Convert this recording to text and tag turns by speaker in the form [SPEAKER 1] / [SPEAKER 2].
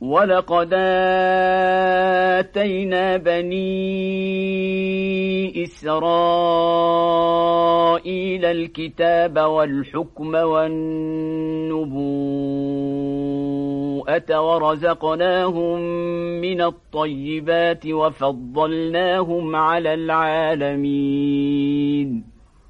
[SPEAKER 1] ولقد آتينا بني إسرائيل الكتاب والحكم والنبوءة ورزقناهم من الطيبات وفضلناهم على العالمين